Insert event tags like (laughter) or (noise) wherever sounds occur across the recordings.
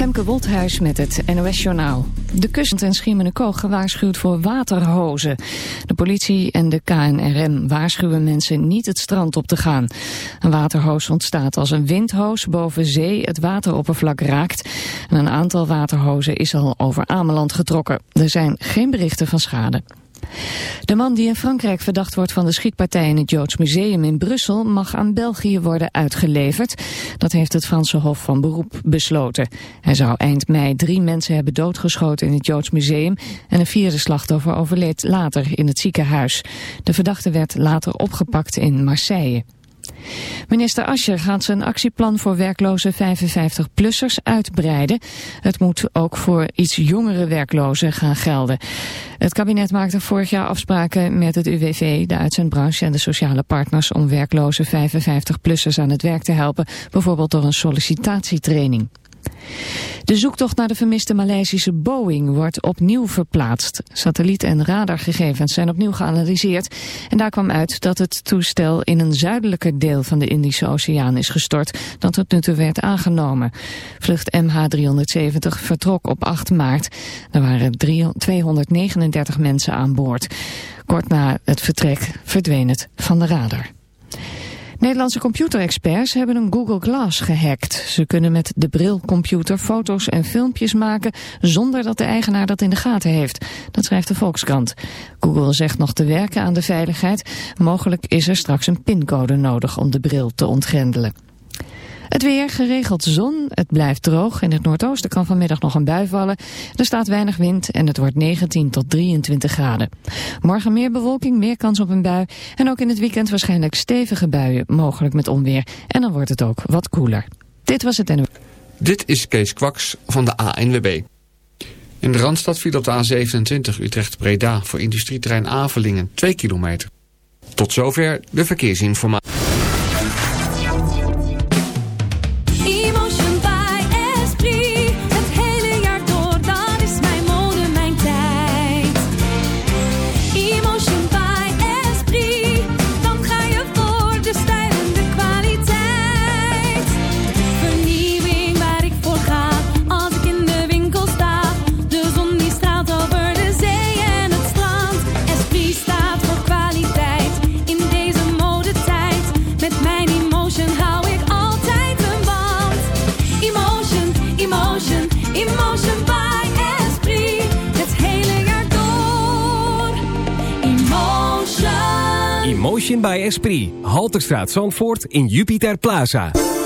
Femke Wolthuis met het NOS Journaal. De kust en Schiermonnikoog gewaarschuwd voor waterhozen. De politie en de KNRM waarschuwen mensen niet het strand op te gaan. Een waterhoos ontstaat als een windhoos boven zee het wateroppervlak raakt. En een aantal waterhozen is al over Ameland getrokken. Er zijn geen berichten van schade. De man die in Frankrijk verdacht wordt van de schietpartij in het Joods Museum in Brussel mag aan België worden uitgeleverd. Dat heeft het Franse Hof van Beroep besloten. Hij zou eind mei drie mensen hebben doodgeschoten in het Joods Museum en een vierde slachtoffer overleed later in het ziekenhuis. De verdachte werd later opgepakt in Marseille. Minister Ascher gaat zijn actieplan voor werkloze 55-plussers uitbreiden. Het moet ook voor iets jongere werklozen gaan gelden. Het kabinet maakte vorig jaar afspraken met het UWV, de uitzendbranche en de sociale partners om werkloze 55-plussers aan het werk te helpen, bijvoorbeeld door een sollicitatietraining. De zoektocht naar de vermiste Maleisische Boeing wordt opnieuw verplaatst. Satelliet- en radargegevens zijn opnieuw geanalyseerd. En daar kwam uit dat het toestel in een zuidelijker deel van de Indische Oceaan is gestort dan tot nu toe werd aangenomen. Vlucht MH370 vertrok op 8 maart. Er waren 239 mensen aan boord. Kort na het vertrek verdween het van de radar. Nederlandse computerexperts hebben een Google Glass gehackt. Ze kunnen met de brilcomputer foto's en filmpjes maken zonder dat de eigenaar dat in de gaten heeft. Dat schrijft de Volkskrant. Google zegt nog te werken aan de veiligheid. Mogelijk is er straks een pincode nodig om de bril te ontgrendelen. Het weer, geregeld zon, het blijft droog. In het noordoosten kan vanmiddag nog een bui vallen. Er staat weinig wind en het wordt 19 tot 23 graden. Morgen meer bewolking, meer kans op een bui. En ook in het weekend waarschijnlijk stevige buien, mogelijk met onweer. En dan wordt het ook wat koeler. Dit was het NU. Dit is Kees Kwaks van de ANWB. In de Randstad viel op de A27 Utrecht-Breda voor industrieterrein Avelingen 2 kilometer. Tot zover de verkeersinformatie. Halterstraat Zandvoort in Jupiter Plaza.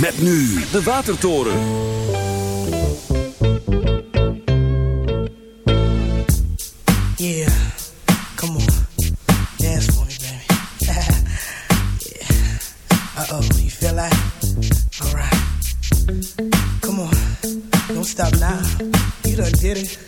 Met nu de Watertoren. Yeah, come on. Dance for me, baby. (laughs) yeah. Uh-oh, you feel like All right. Come on, don't stop now. You done did it.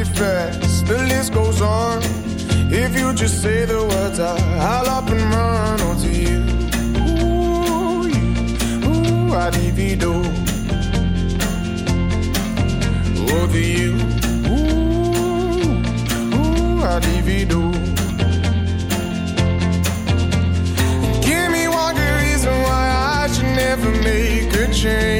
many artifacts, the list goes on. If you just say the words, I, I'll up and run onto you. Ooh, you, ooh, I'd divido. Over you, ooh, ooh, I'd divido. Give me one good reason why I should never make a change.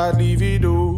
I'd leave it all.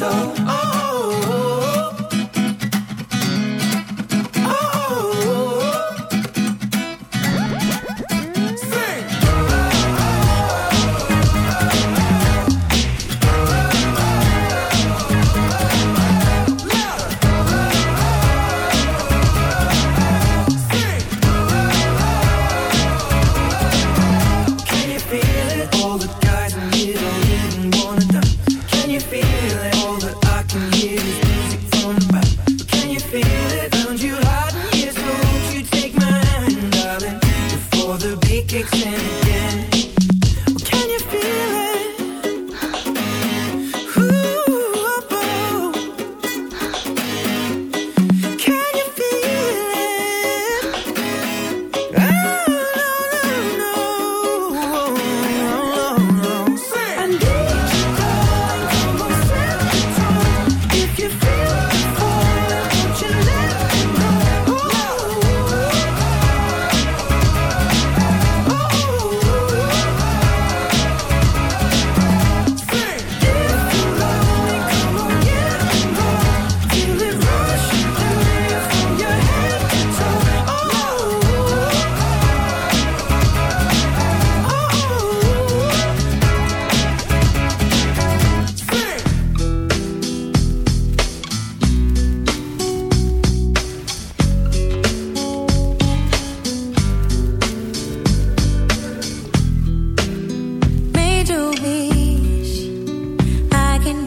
so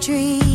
Dream.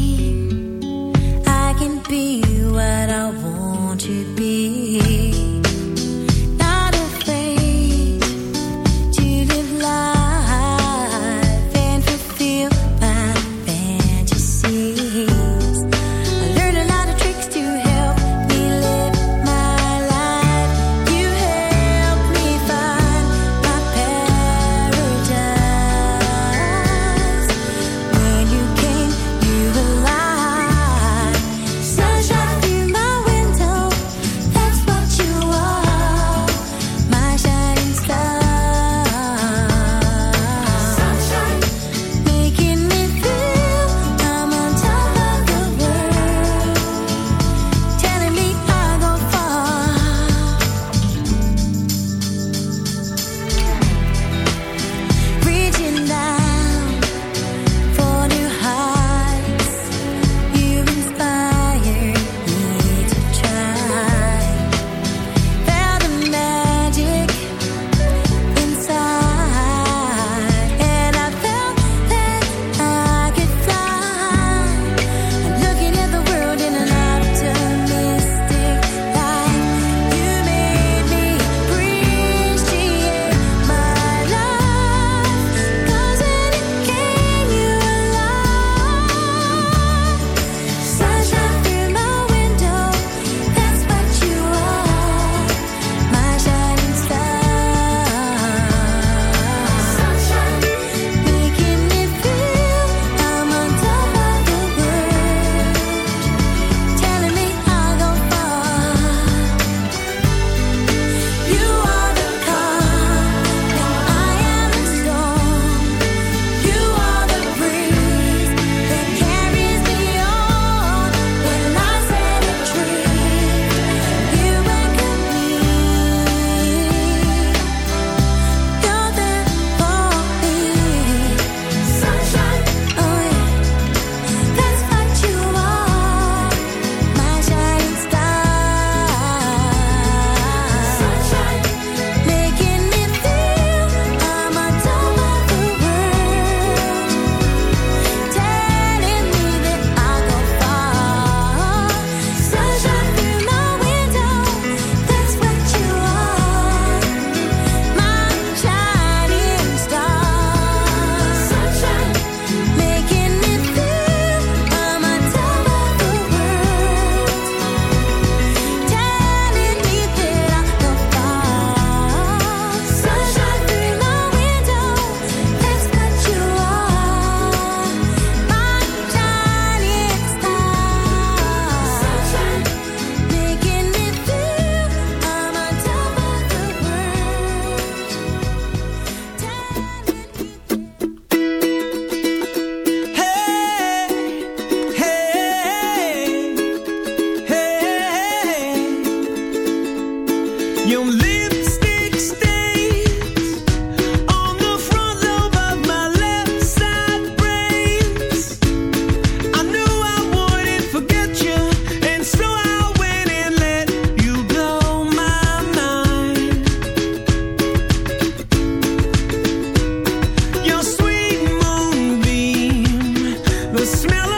smell